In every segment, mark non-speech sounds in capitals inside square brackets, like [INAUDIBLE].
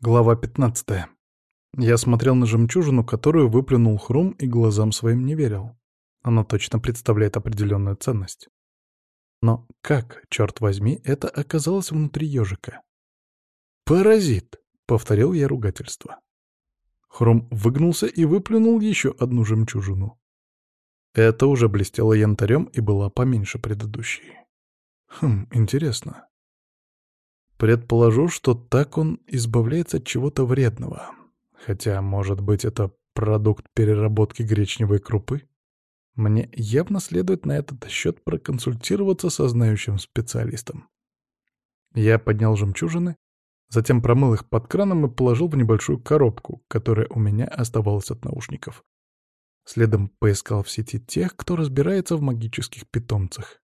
Глава 15. Я смотрел на жемчужину, которую выплюнул Хрум, и глазам своим не верил. Она точно представляет определенную ценность. Но как, черт возьми, это оказалось внутри ежика? «Паразит!» — повторил я ругательство. Хрум выгнулся и выплюнул еще одну жемчужину. Это уже блестело янтарем и была поменьше предыдущей. Хм, интересно. Предположу, что так он избавляется от чего-то вредного. Хотя, может быть, это продукт переработки гречневой крупы? Мне явно следует на этот счет проконсультироваться со знающим специалистом. Я поднял жемчужины, затем промыл их под краном и положил в небольшую коробку, которая у меня оставалась от наушников. Следом поискал в сети тех, кто разбирается в магических питомцах.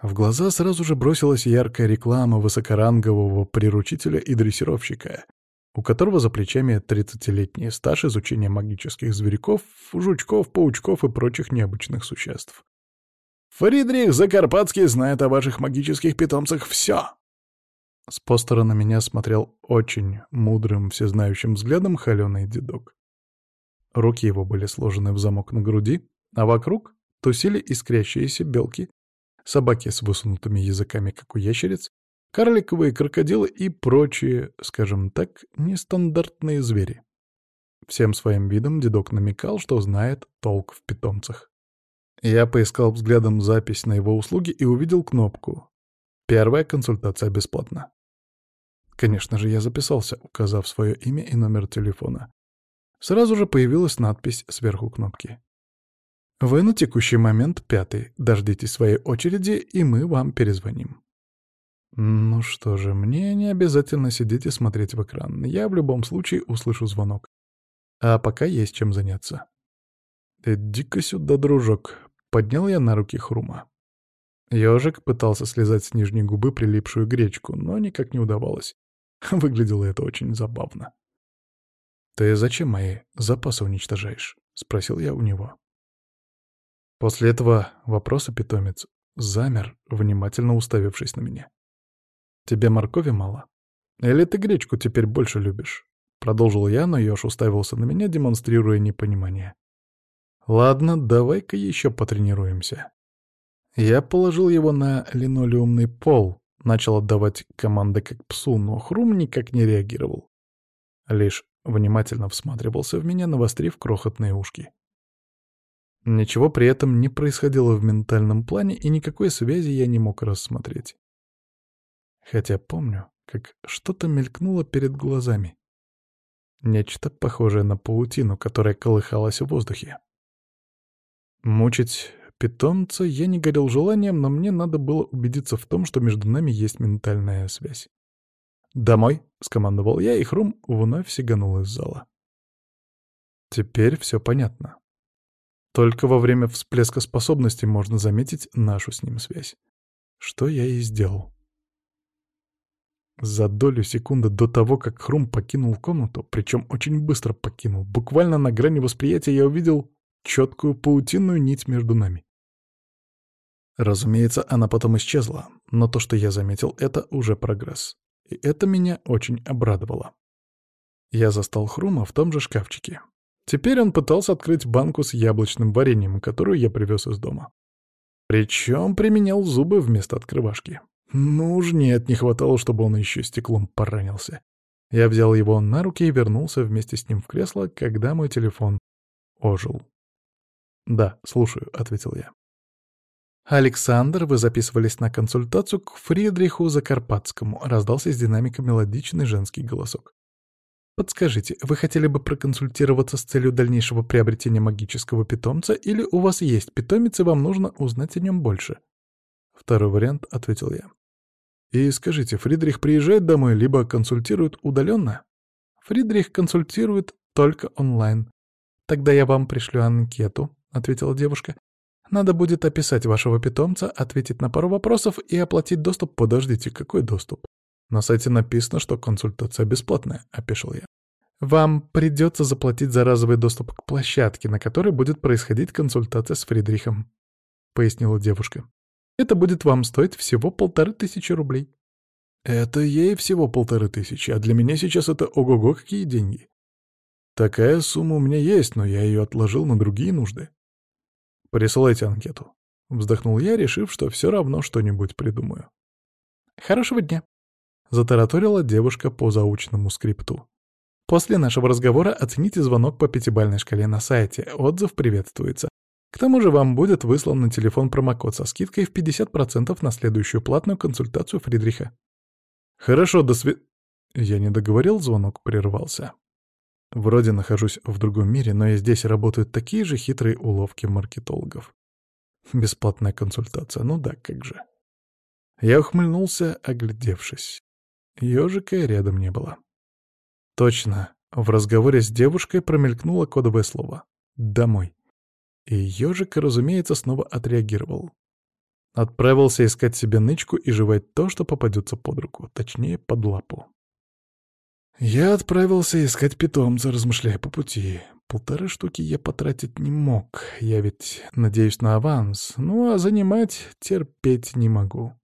А в глаза сразу же бросилась яркая реклама высокорангового приручителя и дрессировщика, у которого за плечами 30-летний стаж изучения магических зверьков, жучков, паучков и прочих необычных существ. «Фридрих Закарпатский знает о ваших магических питомцах все!» С постера на меня смотрел очень мудрым, всезнающим взглядом холеный дедок. Руки его были сложены в замок на груди, а вокруг тусили искрящиеся белки, собаки с высунутыми языками, как у ящериц, карликовые крокодилы и прочие, скажем так, нестандартные звери. Всем своим видом дедок намекал, что знает толк в питомцах. Я поискал взглядом запись на его услуги и увидел кнопку. Первая консультация бесплатна. Конечно же, я записался, указав свое имя и номер телефона. Сразу же появилась надпись сверху кнопки. Вы на текущий момент пятый. Дождитесь своей очереди, и мы вам перезвоним. Ну что же, мне не обязательно сидеть и смотреть в экран. Я в любом случае услышу звонок. А пока есть чем заняться. «Иди-ка сюда, дружок», — поднял я на руки Хрума. Ёжик пытался слезать с нижней губы прилипшую гречку, но никак не удавалось. [LAUGHS] Выглядело это очень забавно. «Ты зачем мои запасы уничтожаешь?» — спросил я у него. После этого вопроса питомец замер, внимательно уставившись на меня. «Тебе моркови мало? Или ты гречку теперь больше любишь?» Продолжил я, но Йош уставился на меня, демонстрируя непонимание. «Ладно, давай-ка еще потренируемся». Я положил его на линолеумный пол, начал отдавать команды как псу, но Хрум никак не реагировал. Лишь внимательно всматривался в меня, навострив крохотные ушки. Ничего при этом не происходило в ментальном плане, и никакой связи я не мог рассмотреть. Хотя помню, как что-то мелькнуло перед глазами. Нечто похожее на паутину, которая колыхалась в воздухе. Мучить питомца я не горел желанием, но мне надо было убедиться в том, что между нами есть ментальная связь. «Домой!» — скомандовал я, и Хрум вновь сиганул из зала. Теперь все понятно. Только во время всплеска способностей можно заметить нашу с ним связь. Что я и сделал. За долю секунды до того, как Хрум покинул комнату, причем очень быстро покинул, буквально на грани восприятия я увидел четкую паутинную нить между нами. Разумеется, она потом исчезла, но то, что я заметил, это уже прогресс. И это меня очень обрадовало. Я застал Хрума в том же шкафчике. Теперь он пытался открыть банку с яблочным вареньем, которую я привез из дома. Причем применял зубы вместо открывашки. Ну уж нет, не хватало, чтобы он еще стеклом поранился. Я взял его на руки и вернулся вместе с ним в кресло, когда мой телефон ожил. «Да, слушаю», — ответил я. «Александр, вы записывались на консультацию к Фридриху Закарпатскому», — раздался из динамика мелодичный женский голосок. Подскажите, вы хотели бы проконсультироваться с целью дальнейшего приобретения магического питомца, или у вас есть питомец, и вам нужно узнать о нем больше? Второй вариант, — ответил я. И скажите, Фридрих приезжает домой, либо консультирует удаленно? Фридрих консультирует только онлайн. Тогда я вам пришлю анкету, — ответила девушка. Надо будет описать вашего питомца, ответить на пару вопросов и оплатить доступ. Подождите, какой доступ? На сайте написано, что консультация бесплатная, — опешил я. Вам придется заплатить за разовый доступ к площадке, на которой будет происходить консультация с Фридрихом, — пояснила девушка. Это будет вам стоить всего полторы тысячи рублей. Это ей всего полторы тысячи, а для меня сейчас это ого-го какие деньги. Такая сумма у меня есть, но я ее отложил на другие нужды. Присылайте анкету. Вздохнул я, решив, что все равно что-нибудь придумаю. Хорошего дня. — затараторила девушка по заученному скрипту. «После нашего разговора оцените звонок по пятибалльной шкале на сайте. Отзыв приветствуется. К тому же вам будет выслан на телефон промокод со скидкой в 50% на следующую платную консультацию Фридриха». «Хорошо, до свид...» Я не договорил, звонок прервался. Вроде нахожусь в другом мире, но и здесь работают такие же хитрые уловки маркетологов. Бесплатная консультация, ну да, как же. Я ухмыльнулся, оглядевшись. Ёжика и рядом не было. Точно, в разговоре с девушкой промелькнуло кодовое слово «домой». И ёжик, разумеется, снова отреагировал. Отправился искать себе нычку и жевать то, что попадется под руку, точнее, под лапу. Я отправился искать питомца, размышляя по пути. Полторы штуки я потратить не мог, я ведь надеюсь на аванс, ну а занимать терпеть не могу.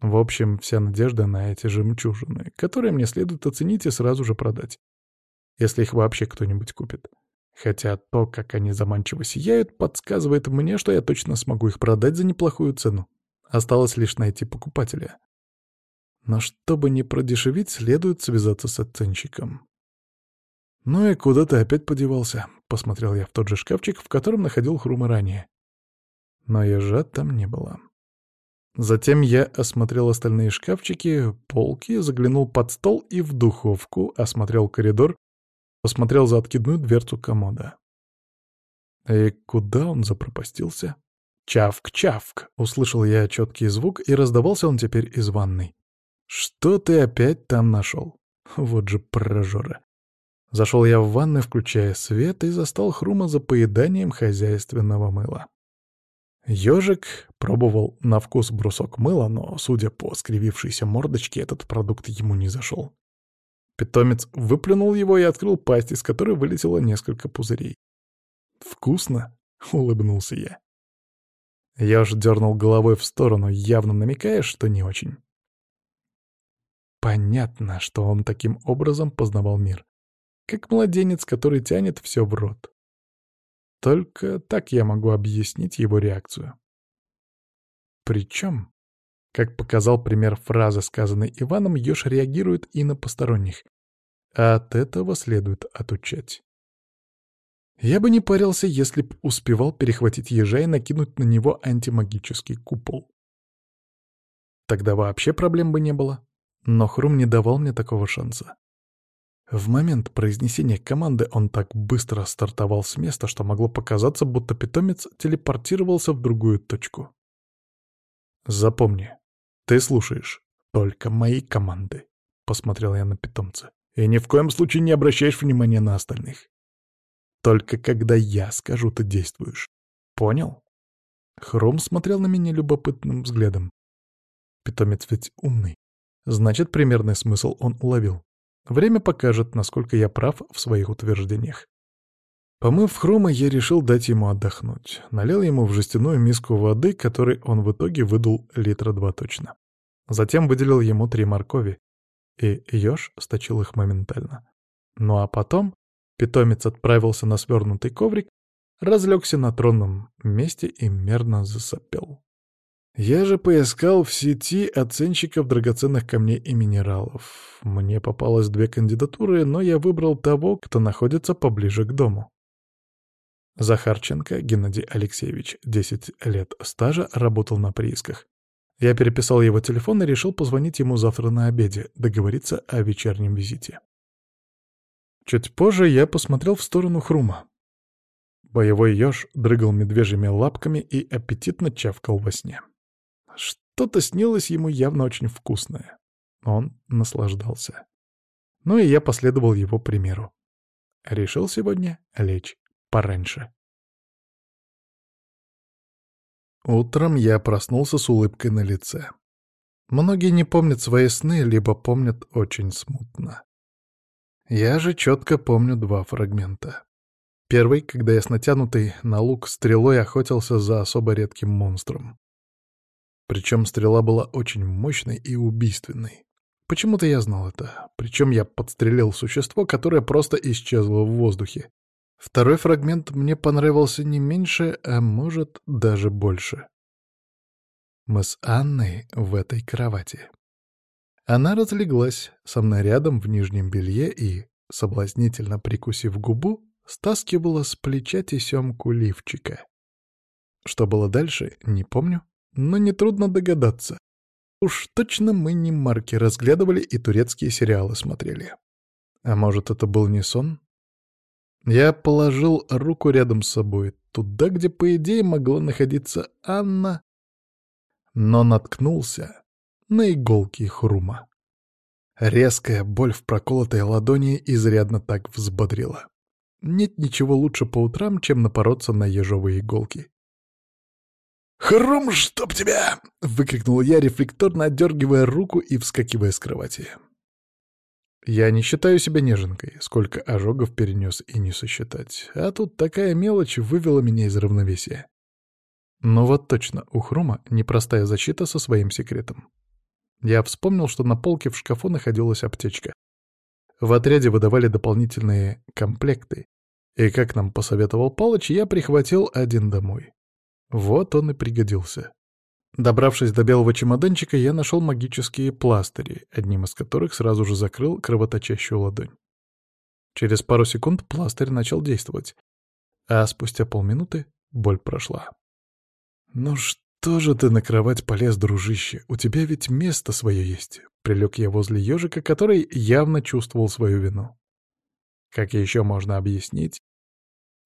В общем, вся надежда на эти жемчужины, которые мне следует оценить и сразу же продать. Если их вообще кто-нибудь купит. Хотя то, как они заманчиво сияют, подсказывает мне, что я точно смогу их продать за неплохую цену. Осталось лишь найти покупателя. Но чтобы не продешевить, следует связаться с оценщиком. «Ну и куда ты опять подевался?» — посмотрел я в тот же шкафчик, в котором находил хрумы ранее. Но ежа там не было. Затем я осмотрел остальные шкафчики, полки, заглянул под стол и в духовку, осмотрел коридор, посмотрел за откидную дверцу комода. И куда он запропастился? «Чавк-чавк!» — услышал я четкий звук, и раздавался он теперь из ванной. «Что ты опять там нашел?» Вот же прожора. Зашел я в ванную, включая свет, и застал Хрума за поеданием хозяйственного мыла. Ёжик пробовал на вкус брусок мыла, но, судя по скривившейся мордочке, этот продукт ему не зашел. Питомец выплюнул его и открыл пасть, из которой вылетело несколько пузырей. «Вкусно!» — улыбнулся я. Я Ёж дернул головой в сторону, явно намекая, что не очень. Понятно, что он таким образом познавал мир. Как младенец, который тянет все в рот. Только так я могу объяснить его реакцию. Причем, как показал пример фразы, сказанной Иваном, Ёж реагирует и на посторонних. А от этого следует отучать. Я бы не парился, если б успевал перехватить ежа и накинуть на него антимагический купол. Тогда вообще проблем бы не было. Но Хрум не давал мне такого шанса. В момент произнесения команды он так быстро стартовал с места, что могло показаться, будто питомец телепортировался в другую точку. «Запомни, ты слушаешь только мои команды», — посмотрел я на питомца. «И ни в коем случае не обращаешь внимания на остальных. Только когда я скажу, ты действуешь. Понял?» Хром смотрел на меня любопытным взглядом. Питомец ведь умный. Значит, примерный смысл он уловил. Время покажет, насколько я прав в своих утверждениях. Помыв хрома, я решил дать ему отдохнуть. Налил ему в жестяную миску воды, которой он в итоге выдал литра два точно. Затем выделил ему три моркови, и еж сточил их моментально. Ну а потом питомец отправился на свернутый коврик, разлегся на тронном месте и мерно засопел. Я же поискал в сети оценщиков драгоценных камней и минералов. Мне попалось две кандидатуры, но я выбрал того, кто находится поближе к дому. Захарченко Геннадий Алексеевич, 10 лет стажа, работал на приисках. Я переписал его телефон и решил позвонить ему завтра на обеде, договориться о вечернем визите. Чуть позже я посмотрел в сторону Хрума. Боевой еж дрыгал медвежьими лапками и аппетитно чавкал во сне. Что-то снилось ему явно очень вкусное. Он наслаждался. Ну и я последовал его примеру. Решил сегодня лечь пораньше. Утром я проснулся с улыбкой на лице. Многие не помнят свои сны, либо помнят очень смутно. Я же четко помню два фрагмента. Первый, когда я с натянутой на лук стрелой охотился за особо редким монстром. Причем стрела была очень мощной и убийственной. Почему-то я знал это. Причем я подстрелил существо, которое просто исчезло в воздухе. Второй фрагмент мне понравился не меньше, а может, даже больше. Мы с Анной в этой кровати. Она разлеглась со мной рядом в нижнем белье и, соблазнительно прикусив губу, стаскивала с плеча тесемку лифчика. Что было дальше, не помню, но нетрудно догадаться. Уж точно мы не марки разглядывали и турецкие сериалы смотрели. А может, это был не сон? Я положил руку рядом с собой, туда, где, по идее, могла находиться Анна, но наткнулся на иголки хрума. Резкая боль в проколотой ладони изрядно так взбодрила. Нет ничего лучше по утрам, чем напороться на ежовые иголки. «Хрум, чтоб тебя!» — выкрикнул я, рефлекторно отдергивая руку и вскакивая с кровати. Я не считаю себя неженкой, сколько ожогов перенес и не сосчитать. А тут такая мелочь вывела меня из равновесия. Но вот точно, у Хрома непростая защита со своим секретом. Я вспомнил, что на полке в шкафу находилась аптечка. В отряде выдавали дополнительные комплекты, и, как нам посоветовал Палыч, я прихватил один домой. Вот он и пригодился. Добравшись до белого чемоданчика, я нашел магические пластыри, одним из которых сразу же закрыл кровоточащую ладонь. Через пару секунд пластырь начал действовать, а спустя полминуты боль прошла. «Ну что же ты на кровать полез, дружище? У тебя ведь место свое есть!» Прилег я возле ежика, который явно чувствовал свою вину. Как еще можно объяснить,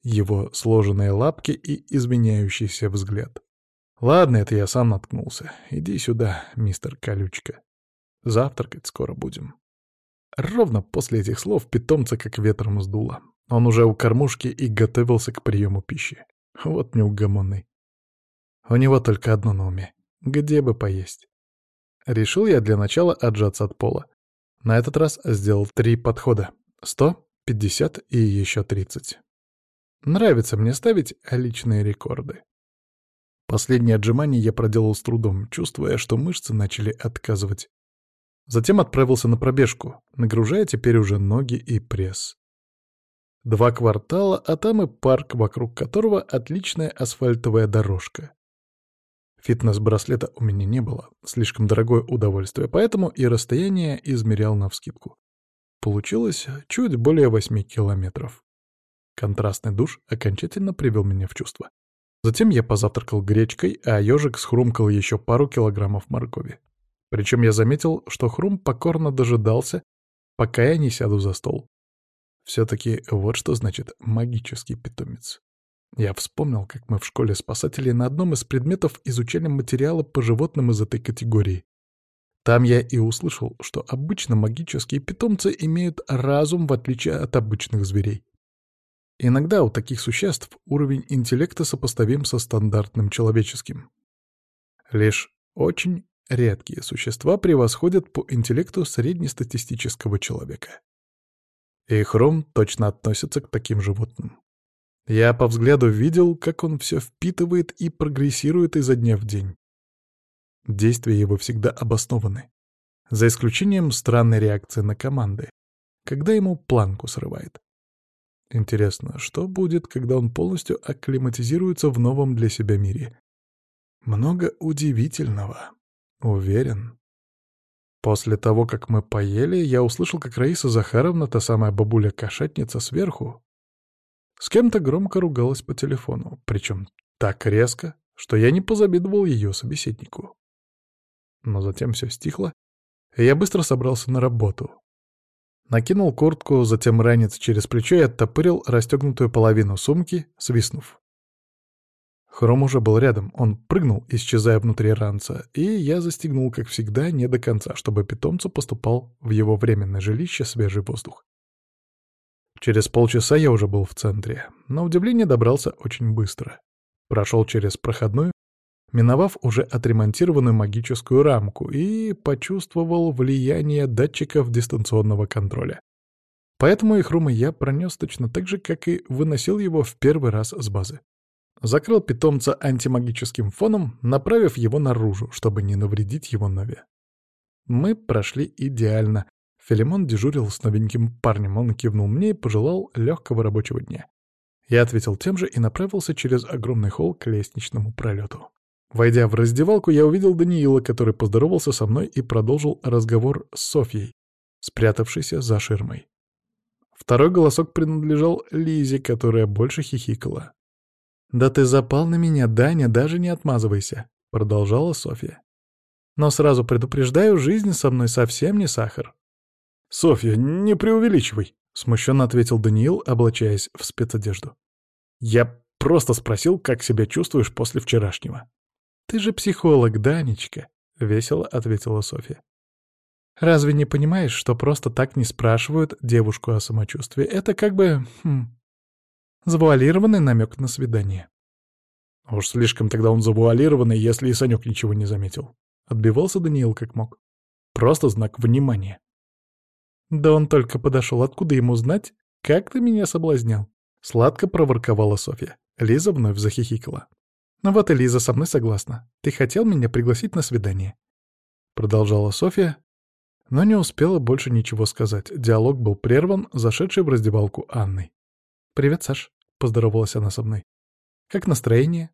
его сложенные лапки и изменяющийся взгляд. «Ладно, это я сам наткнулся. Иди сюда, мистер Колючка. Завтракать скоро будем». Ровно после этих слов питомца как ветром сдуло. Он уже у кормушки и готовился к приему пищи. Вот неугомонный. У него только одно на уме. Где бы поесть? Решил я для начала отжаться от пола. На этот раз сделал три подхода. Сто, пятьдесят и еще тридцать. Нравится мне ставить личные рекорды. Последнее отжимание я проделал с трудом, чувствуя, что мышцы начали отказывать. Затем отправился на пробежку, нагружая теперь уже ноги и пресс. Два квартала, а там и парк, вокруг которого отличная асфальтовая дорожка. Фитнес-браслета у меня не было, слишком дорогое удовольствие, поэтому и расстояние измерял навскидку. Получилось чуть более восьми километров. Контрастный душ окончательно привел меня в чувство. Затем я позавтракал гречкой, а ежик схрумкал еще пару килограммов моркови. Причем я заметил, что хрум покорно дожидался, пока я не сяду за стол. Все-таки вот что значит магический питомец. Я вспомнил, как мы в школе спасателей на одном из предметов изучали материалы по животным из этой категории. Там я и услышал, что обычно магические питомцы имеют разум в отличие от обычных зверей. Иногда у таких существ уровень интеллекта сопоставим со стандартным человеческим. Лишь очень редкие существа превосходят по интеллекту среднестатистического человека. И Хром точно относится к таким животным. Я по взгляду видел, как он все впитывает и прогрессирует изо дня в день. Действия его всегда обоснованы. За исключением странной реакции на команды, когда ему планку срывает. Интересно, что будет, когда он полностью акклиматизируется в новом для себя мире? Много удивительного. Уверен. После того, как мы поели, я услышал, как Раиса Захаровна, та самая бабуля-кошатница сверху, с кем-то громко ругалась по телефону, причем так резко, что я не позабидовал ее собеседнику. Но затем все стихло, и я быстро собрался на работу. Накинул куртку, затем ранец через плечо и оттопырил расстегнутую половину сумки, свистнув. Хром уже был рядом, он прыгнул, исчезая внутри ранца, и я застегнул, как всегда, не до конца, чтобы питомцу поступал в его временное жилище свежий воздух. Через полчаса я уже был в центре. но удивление добрался очень быстро. Прошел через проходную, миновав уже отремонтированную магическую рамку и почувствовал влияние датчиков дистанционного контроля. Поэтому их румы я пронес точно так же, как и выносил его в первый раз с базы. Закрыл питомца антимагическим фоном, направив его наружу, чтобы не навредить его нове. Мы прошли идеально. Филимон дежурил с новеньким парнем, он кивнул мне и пожелал легкого рабочего дня. Я ответил тем же и направился через огромный холл к лестничному пролету. Войдя в раздевалку, я увидел Даниила, который поздоровался со мной и продолжил разговор с Софьей, спрятавшейся за ширмой. Второй голосок принадлежал Лизе, которая больше хихикала. «Да ты запал на меня, Даня, даже не отмазывайся», — продолжала Софья. «Но сразу предупреждаю, жизнь со мной совсем не сахар». «Софья, не преувеличивай», — смущенно ответил Даниил, облачаясь в спецодежду. «Я просто спросил, как себя чувствуешь после вчерашнего». «Ты же психолог, Данечка», — весело ответила Софья. «Разве не понимаешь, что просто так не спрашивают девушку о самочувствии? Это как бы... Хм, завуалированный намек на свидание». «Уж слишком тогда он завуалированный, если и Санек ничего не заметил». Отбивался Даниил как мог. «Просто знак внимания». «Да он только подошел. Откуда ему знать? Как ты меня соблазнял?» Сладко проворковала Софья. Лиза вновь захихикала. Но вот и Лиза со мной согласна. Ты хотел меня пригласить на свидание?» Продолжала Софья, но не успела больше ничего сказать. Диалог был прерван, зашедший в раздевалку Анной. «Привет, Саш», — поздоровалась она со мной. «Как настроение?»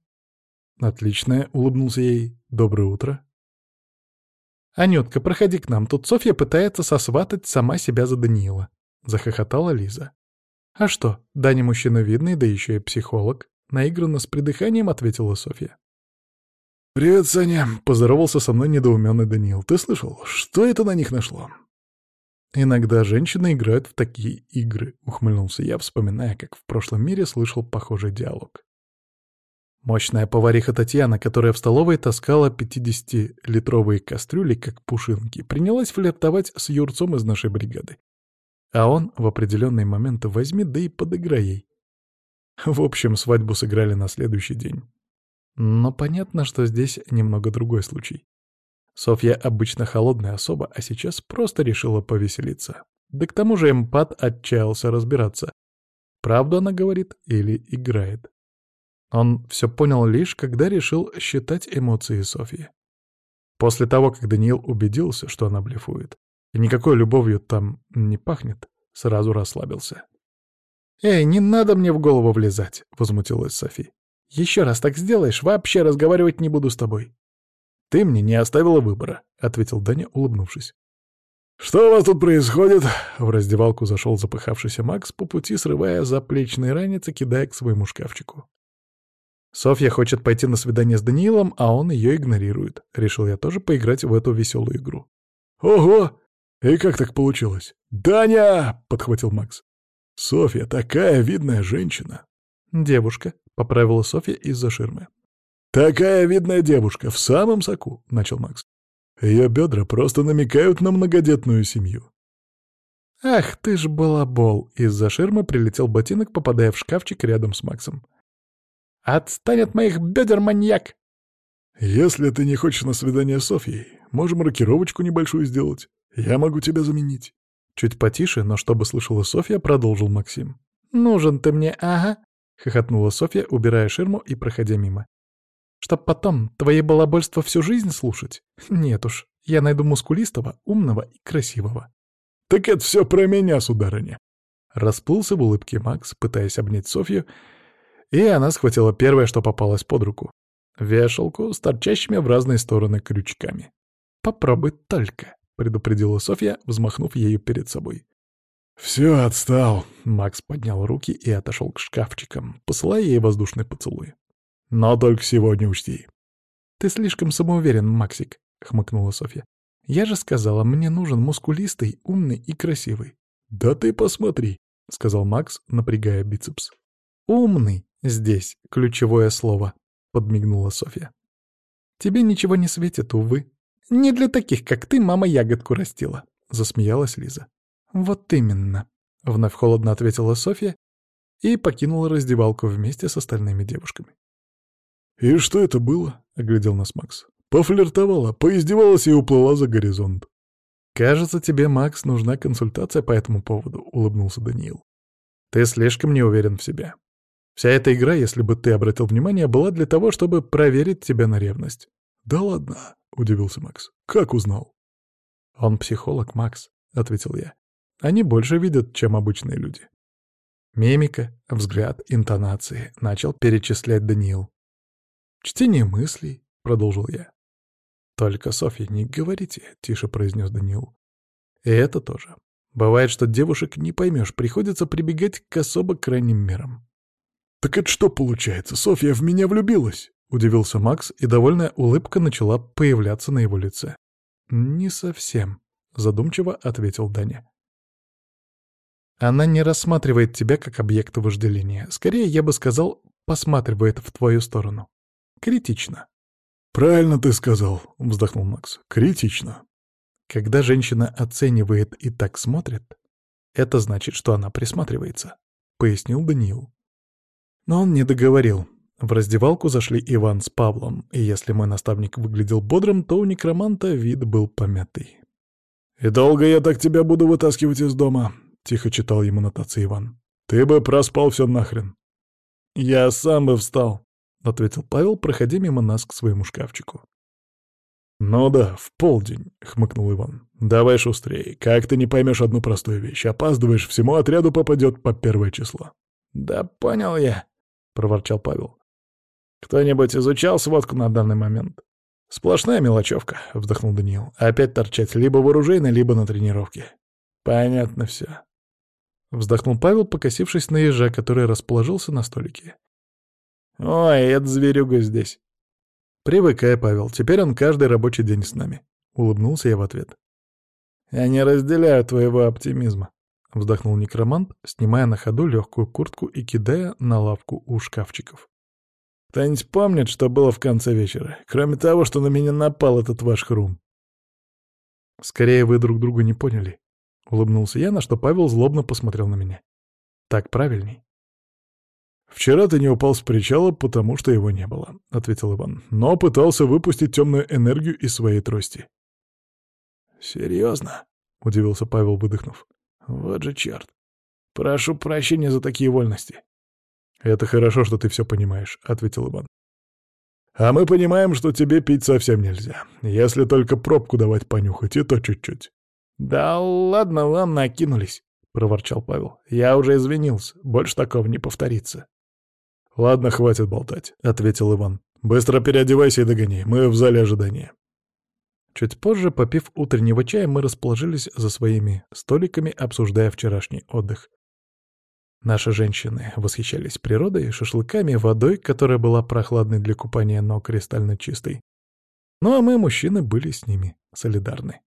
«Отличное», — улыбнулся ей. «Доброе утро». «Анютка, проходи к нам. Тут Софья пытается сосватать сама себя за Даниила», — захохотала Лиза. «А что, Даня мужчина видный, да еще и психолог. — наигранно с придыханием ответила Софья. «Привет, Саня!» — поздоровался со мной недоуменный Даниил. «Ты слышал, что это на них нашло?» «Иногда женщины играют в такие игры», — ухмыльнулся я, вспоминая, как в прошлом мире слышал похожий диалог. Мощная повариха Татьяна, которая в столовой таскала 50-литровые кастрюли, как пушинки, принялась флиртовать с юрцом из нашей бригады. А он в определенный момент возьми, да и подыграй ей. В общем, свадьбу сыграли на следующий день. Но понятно, что здесь немного другой случай. Софья обычно холодная особа, а сейчас просто решила повеселиться. Да к тому же эмпат отчаялся разбираться. Правду она говорит или играет. Он все понял лишь, когда решил считать эмоции Софьи. После того, как Даниил убедился, что она блефует, и никакой любовью там не пахнет, сразу расслабился. «Эй, не надо мне в голову влезать!» — возмутилась Софи. «Еще раз так сделаешь, вообще разговаривать не буду с тобой!» «Ты мне не оставила выбора», — ответил Даня, улыбнувшись. «Что у вас тут происходит?» В раздевалку зашел запыхавшийся Макс, по пути срывая заплечные ранец и кидая к своему шкафчику. «Софья хочет пойти на свидание с Даниилом, а он ее игнорирует. Решил я тоже поиграть в эту веселую игру». «Ого! И как так получилось?» «Даня!» — подхватил Макс. Софья такая видная женщина. Девушка, поправила Софья из-за ширмы. Такая видная девушка, в самом соку, начал Макс. Ее бедра просто намекают на многодетную семью. «Ах, ты ж балабол!» — из-за ширмы прилетел ботинок, попадая в шкафчик рядом с Максом. «Отстань от моих бедер, маньяк!» «Если ты не хочешь на свидание с Софьей, можем рокировочку небольшую сделать. Я могу тебя заменить». Чуть потише, но чтобы слышала Софья, продолжил Максим. «Нужен ты мне, ага!» — хохотнула Софья, убирая ширму и проходя мимо. «Чтоб потом твои балабольства всю жизнь слушать? Нет уж, я найду мускулистого, умного и красивого». «Так это все про меня, сударыня!» Расплылся в улыбке Макс, пытаясь обнять Софью, и она схватила первое, что попалось под руку — вешалку с торчащими в разные стороны крючками. «Попробуй только!» предупредила Софья, взмахнув ею перед собой. «Все, отстал!» — Макс поднял руки и отошел к шкафчикам, посылая ей воздушный поцелуй. «Но только сегодня учти». «Ты слишком самоуверен, Максик», — хмыкнула Софья. «Я же сказала, мне нужен мускулистый, умный и красивый». «Да ты посмотри», — сказал Макс, напрягая бицепс. «Умный здесь ключевое слово», — подмигнула Софья. «Тебе ничего не светит, увы», не для таких, как ты, мама ягодку растила», — засмеялась Лиза. «Вот именно», — вновь холодно ответила Софья и покинула раздевалку вместе с остальными девушками. «И что это было?» — оглядел нас Макс. «Пофлиртовала, поиздевалась и уплыла за горизонт». «Кажется, тебе, Макс, нужна консультация по этому поводу», — улыбнулся Даниил. «Ты слишком не уверен в себе. Вся эта игра, если бы ты обратил внимание, была для того, чтобы проверить тебя на ревность». «Да ладно», удивился Макс. «Как узнал?» «Он психолог, Макс», — ответил я. «Они больше видят, чем обычные люди». Мимика, взгляд, интонации начал перечислять Даниил. «Чтение мыслей», — продолжил я. «Только, Софья, не говорите», — тише произнес Даниил. «И это тоже. Бывает, что девушек не поймешь, приходится прибегать к особо крайним мерам». «Так это что получается? Софья в меня влюбилась?» Удивился Макс, и довольная улыбка начала появляться на его лице. «Не совсем», — задумчиво ответил Даня. «Она не рассматривает тебя как объект вожделения. Скорее, я бы сказал, посматривает в твою сторону. Критично». «Правильно ты сказал», — вздохнул Макс. «Критично». Когда женщина оценивает и так смотрит, это значит, что она присматривается, — пояснил Даниил. Но он не договорил. В раздевалку зашли Иван с Павлом, и если мой наставник выглядел бодрым, то у некроманта вид был помятый. «И долго я так тебя буду вытаскивать из дома?» — тихо читал ему нотации Иван. «Ты бы проспал все нахрен». «Я сам бы встал», — ответил Павел, проходя мимо нас к своему шкафчику. «Ну да, в полдень», — хмыкнул Иван. «Давай шустрее. Как ты не поймешь одну простую вещь? Опаздываешь, всему отряду попадет по первое число». «Да понял я», — проворчал Павел. Кто-нибудь изучал сводку на данный момент? Сплошная мелочевка, вздохнул Даниил. Опять торчать либо в оружейной, либо на тренировке. Понятно все. Вздохнул Павел, покосившись на ежа, который расположился на столике. Ой, это зверюга здесь. Привыкай, Павел, теперь он каждый рабочий день с нами. Улыбнулся я в ответ. Я не разделяю твоего оптимизма, — вздохнул некромант, снимая на ходу легкую куртку и кидая на лавку у шкафчиков. Танец помнит, что было в конце вечера, кроме того, что на меня напал этот ваш хрум. Скорее, вы друг друга не поняли. Улыбнулся я, на что Павел злобно посмотрел на меня. Так правильней. «Вчера ты не упал с причала, потому что его не было», — ответил Иван, но пытался выпустить темную энергию из своей трости. «Серьезно?» — удивился Павел, выдохнув. «Вот же черт! Прошу прощения за такие вольности. «Это хорошо, что ты все понимаешь», — ответил Иван. «А мы понимаем, что тебе пить совсем нельзя, если только пробку давать понюхать, и то чуть-чуть». «Да ладно вам, накинулись», — проворчал Павел. «Я уже извинился, больше такого не повторится». «Ладно, хватит болтать», — ответил Иван. «Быстро переодевайся и догони, мы в зале ожидания». Чуть позже, попив утреннего чая, мы расположились за своими столиками, обсуждая вчерашний отдых. Наши женщины восхищались природой, шашлыками, водой, которая была прохладной для купания, но кристально чистой. Ну а мы, мужчины, были с ними солидарны.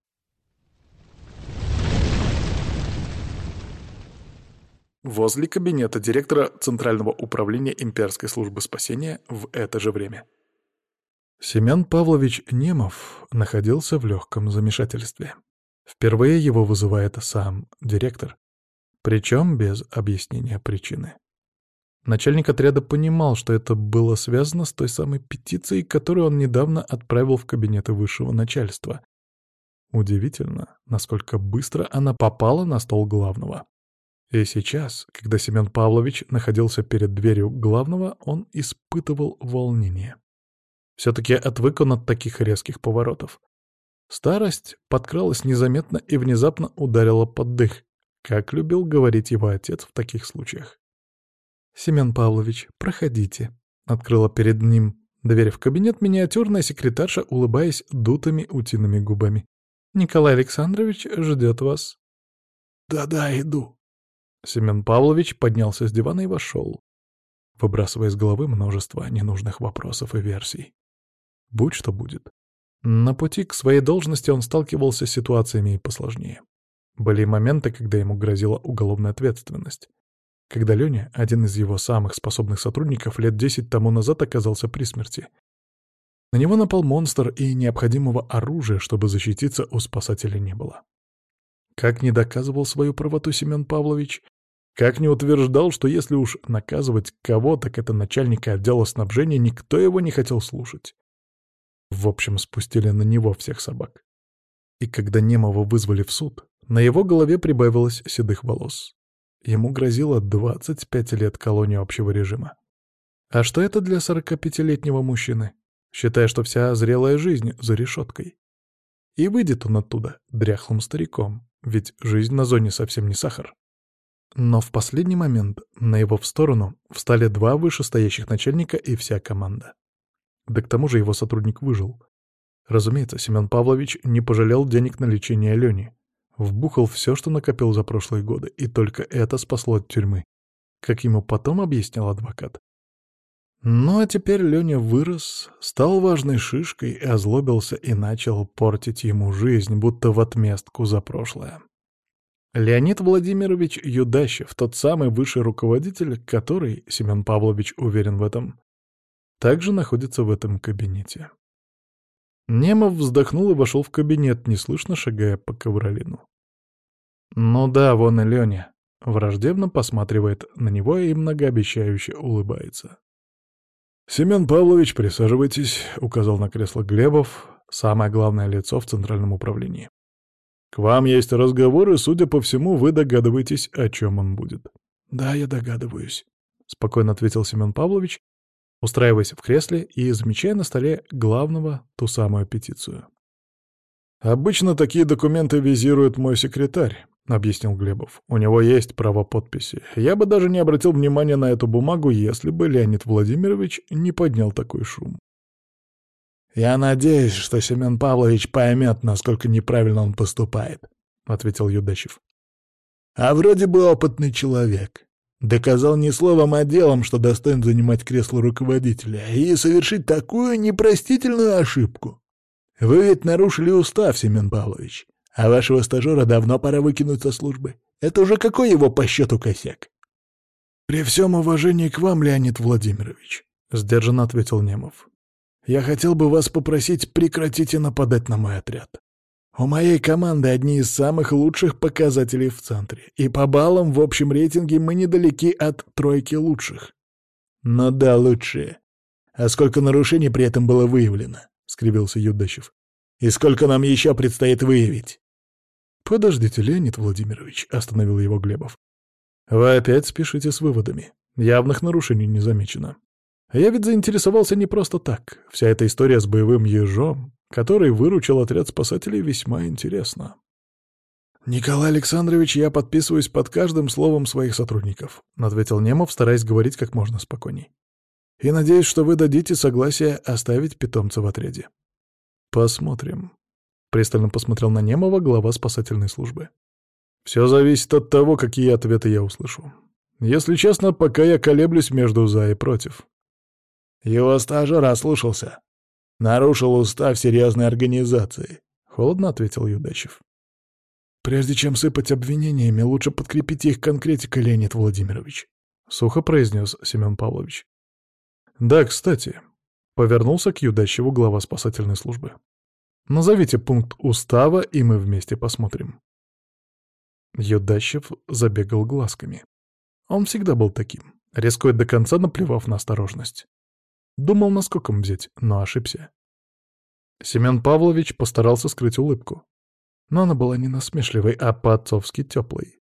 Возле кабинета директора Центрального управления имперской службы спасения в это же время. Семен Павлович Немов находился в легком замешательстве. Впервые его вызывает сам директор причем без объяснения причины. Начальник отряда понимал, что это было связано с той самой петицией, которую он недавно отправил в кабинеты высшего начальства. Удивительно, насколько быстро она попала на стол главного. И сейчас, когда Семен Павлович находился перед дверью главного, он испытывал волнение. Все-таки отвык он от таких резких поворотов. Старость подкралась незаметно и внезапно ударила под дых как любил говорить его отец в таких случаях. «Семен Павлович, проходите», — открыла перед ним дверь в кабинет миниатюрная секретарша, улыбаясь дутыми утиными губами. «Николай Александрович ждет вас». «Да-да, иду». Семен Павлович поднялся с дивана и вошел, выбрасывая из головы множество ненужных вопросов и версий. Будь что будет. На пути к своей должности он сталкивался с ситуациями посложнее. Были моменты, когда ему грозила уголовная ответственность. Когда Леня, один из его самых способных сотрудников, лет 10 тому назад оказался при смерти. На него напал монстр, и необходимого оружия, чтобы защититься, у спасателя не было. Как не доказывал свою правоту Семен Павлович, как не утверждал, что если уж наказывать кого, так это начальника отдела снабжения, никто его не хотел слушать. В общем, спустили на него всех собак. И когда Немова вызвали в суд, на его голове прибавилось седых волос. Ему грозило 25 лет колонии общего режима. А что это для 45-летнего мужчины? считая, что вся зрелая жизнь за решеткой. И выйдет он оттуда дряхлым стариком, ведь жизнь на зоне совсем не сахар. Но в последний момент на его в сторону встали два вышестоящих начальника и вся команда. Да к тому же его сотрудник выжил. Разумеется, Семен Павлович не пожалел денег на лечение Лени. Вбухал все, что накопил за прошлые годы, и только это спасло от тюрьмы, как ему потом объяснил адвокат. Ну а теперь Леня вырос, стал важной шишкой и озлобился и начал портить ему жизнь, будто в отместку за прошлое. Леонид Владимирович Юдащев, тот самый высший руководитель, который, Семен Павлович уверен в этом, также находится в этом кабинете. Немов вздохнул и вошел в кабинет, неслышно шагая по ковролину. «Ну да, вон и Леня». Враждебно посматривает на него и многообещающе улыбается. «Семен Павлович, присаживайтесь», — указал на кресло Глебов, самое главное лицо в Центральном управлении. «К вам есть разговор, и, судя по всему, вы догадываетесь, о чем он будет». «Да, я догадываюсь», — спокойно ответил Семен Павлович устраиваясь в кресле и замечая на столе главного ту самую петицию. «Обычно такие документы визирует мой секретарь», — объяснил Глебов. «У него есть право подписи. Я бы даже не обратил внимания на эту бумагу, если бы Леонид Владимирович не поднял такой шум». «Я надеюсь, что Семен Павлович поймет, насколько неправильно он поступает», — ответил Юдачев. «А вроде бы опытный человек. Доказал не словом, а делом, что достоин занимать кресло руководителя и совершить такую непростительную ошибку. Вы ведь нарушили устав, Семен Павлович, а вашего стажера давно пора выкинуть со службы. Это уже какой его по счету косяк? «При всем уважении к вам, Леонид Владимирович», — сдержанно ответил Немов. «Я хотел бы вас попросить прекратите нападать на мой отряд. У моей команды одни из самых лучших показателей в центре, и по баллам в общем рейтинге мы недалеки от тройки лучших. Но да, лучшие. А сколько нарушений при этом было выявлено? — скривился Юдачев. «И сколько нам еще предстоит выявить?» «Подождите, Леонид Владимирович», — остановил его Глебов. «Вы опять спешите с выводами. Явных нарушений не замечено. Я ведь заинтересовался не просто так. Вся эта история с боевым ежом который выручил отряд спасателей весьма интересно. «Николай Александрович, я подписываюсь под каждым словом своих сотрудников», — ответил Немов, стараясь говорить как можно спокойней. «И надеюсь, что вы дадите согласие оставить питомца в отряде». «Посмотрим», — пристально посмотрел на Немова глава спасательной службы. «Все зависит от того, какие ответы я услышу. Если честно, пока я колеблюсь между «за» и «против». «Его стажер ослушался», нарушил устав серьезной организации», — холодно ответил Юдачев. «Прежде чем сыпать обвинениями, лучше подкрепите их конкретикой, Леонид Владимирович», — сухо произнес Семен Павлович. «Да, кстати», — повернулся к Юдачеву глава спасательной службы. «Назовите пункт устава, и мы вместе посмотрим». Юдачев забегал глазками. Он всегда был таким, рискует до конца, наплевав на осторожность. Думал, наскоком взять, но ошибся. Семен Павлович постарался скрыть улыбку. Но она была не насмешливой, а по-отцовски теплой.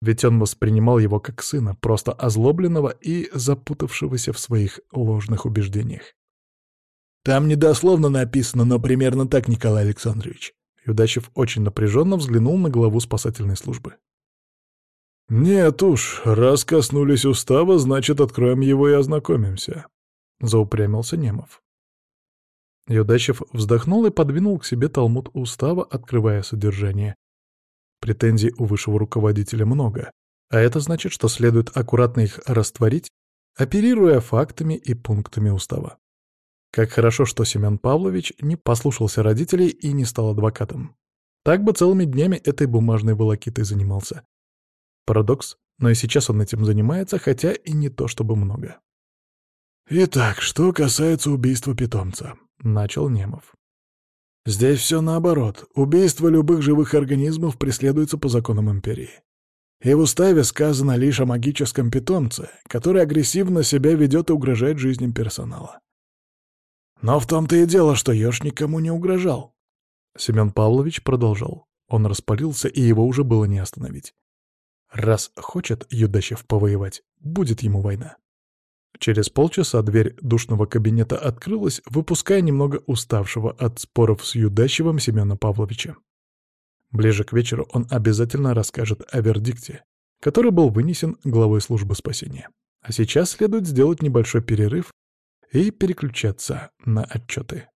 Ведь он воспринимал его как сына, просто озлобленного и запутавшегося в своих ложных убеждениях. «Там недословно написано, но примерно так, Николай Александрович». Юдачев очень напряженно взглянул на главу спасательной службы. «Нет уж, раз коснулись устава, значит, откроем его и ознакомимся», — заупрямился Немов. Юдачев вздохнул и подвинул к себе талмуд устава, открывая содержание. Претензий у высшего руководителя много, а это значит, что следует аккуратно их растворить, оперируя фактами и пунктами устава. Как хорошо, что Семен Павлович не послушался родителей и не стал адвокатом. Так бы целыми днями этой бумажной волокитой занимался. Парадокс, но и сейчас он этим занимается, хотя и не то чтобы много. «Итак, что касается убийства питомца», — начал Немов. «Здесь все наоборот. Убийство любых живых организмов преследуется по законам Империи. И в уставе сказано лишь о магическом питомце, который агрессивно себя ведет и угрожает жизням персонала. Но в том-то и дело, что Ёж никому не угрожал». Семен Павлович продолжал. Он распалился, и его уже было не остановить. «Раз хочет Юдачев повоевать, будет ему война». Через полчаса дверь душного кабинета открылась, выпуская немного уставшего от споров с Юдачевым Семена Павловича. Ближе к вечеру он обязательно расскажет о вердикте, который был вынесен главой службы спасения. А сейчас следует сделать небольшой перерыв и переключаться на отчеты.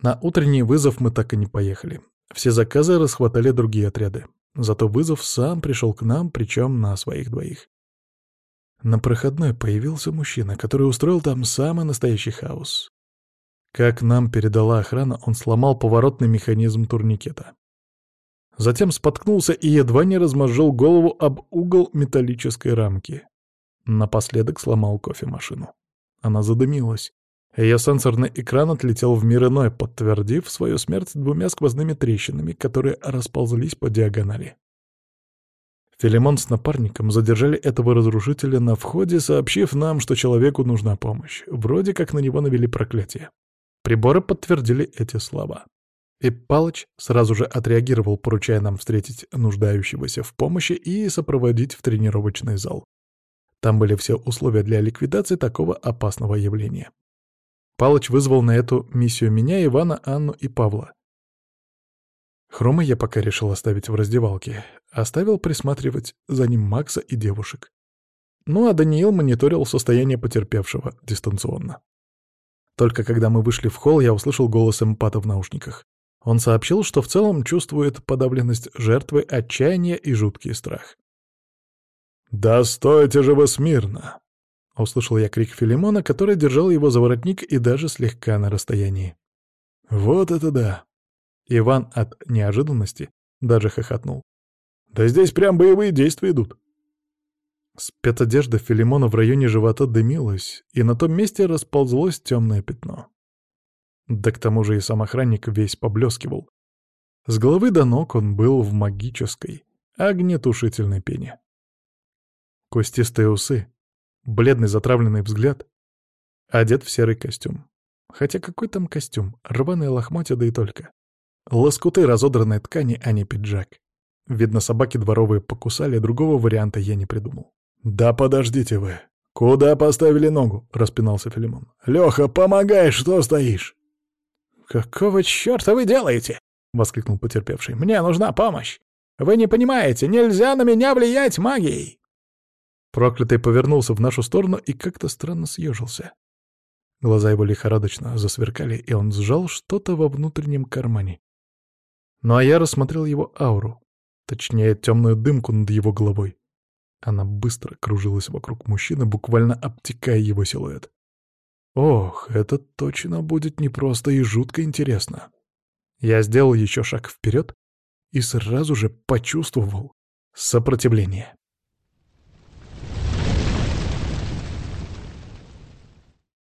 На утренний вызов мы так и не поехали. Все заказы расхватали другие отряды. Зато вызов сам пришел к нам, причем на своих двоих. На проходной появился мужчина, который устроил там самый настоящий хаос. Как нам передала охрана, он сломал поворотный механизм турникета. Затем споткнулся и едва не размозжил голову об угол металлической рамки. Напоследок сломал кофемашину. Она задымилась. Ее сенсорный экран отлетел в мир иной, подтвердив свою смерть двумя сквозными трещинами, которые расползлись по диагонали. Филимон с напарником задержали этого разрушителя на входе, сообщив нам, что человеку нужна помощь. Вроде как на него навели проклятие. Приборы подтвердили эти слова. И Палыч сразу же отреагировал, поручая нам встретить нуждающегося в помощи и сопроводить в тренировочный зал. Там были все условия для ликвидации такого опасного явления. Палыч вызвал на эту миссию меня, Ивана, Анну и Павла. Хрома я пока решил оставить в раздевалке. Оставил присматривать за ним Макса и девушек. Ну а Даниил мониторил состояние потерпевшего дистанционно. Только когда мы вышли в холл, я услышал голос эмпата в наушниках. Он сообщил, что в целом чувствует подавленность жертвы, отчаяние и жуткий страх. «Да стойте же вы смирно!» Услышал я крик Филимона, который держал его за воротник и даже слегка на расстоянии. «Вот это да!» Иван от неожиданности даже хохотнул. «Да здесь прям боевые действия идут!» Спецодежда Филимона в районе живота дымилась, и на том месте расползлось темное пятно. Да к тому же и сам охранник весь поблескивал. С головы до ног он был в магической, огнетушительной пене. Кустистые усы, бледный затравленный взгляд, одет в серый костюм. Хотя какой там костюм? Рваные лохмотья, да и только. Лоскуты разодранной ткани, а не пиджак. Видно, собаки дворовые покусали, другого варианта я не придумал. «Да подождите вы! Куда поставили ногу?» — распинался Филимон. «Лёха, помогай, что стоишь!» «Какого чёрта вы делаете?» — воскликнул потерпевший. «Мне нужна помощь! Вы не понимаете, нельзя на меня влиять магией!» Проклятый повернулся в нашу сторону и как-то странно съежился. Глаза его лихорадочно засверкали, и он сжал что-то во внутреннем кармане. Ну а я рассмотрел его ауру, точнее, темную дымку над его головой. Она быстро кружилась вокруг мужчины, буквально обтекая его силуэт. Ох, это точно будет непросто и жутко интересно. Я сделал еще шаг вперед и сразу же почувствовал сопротивление.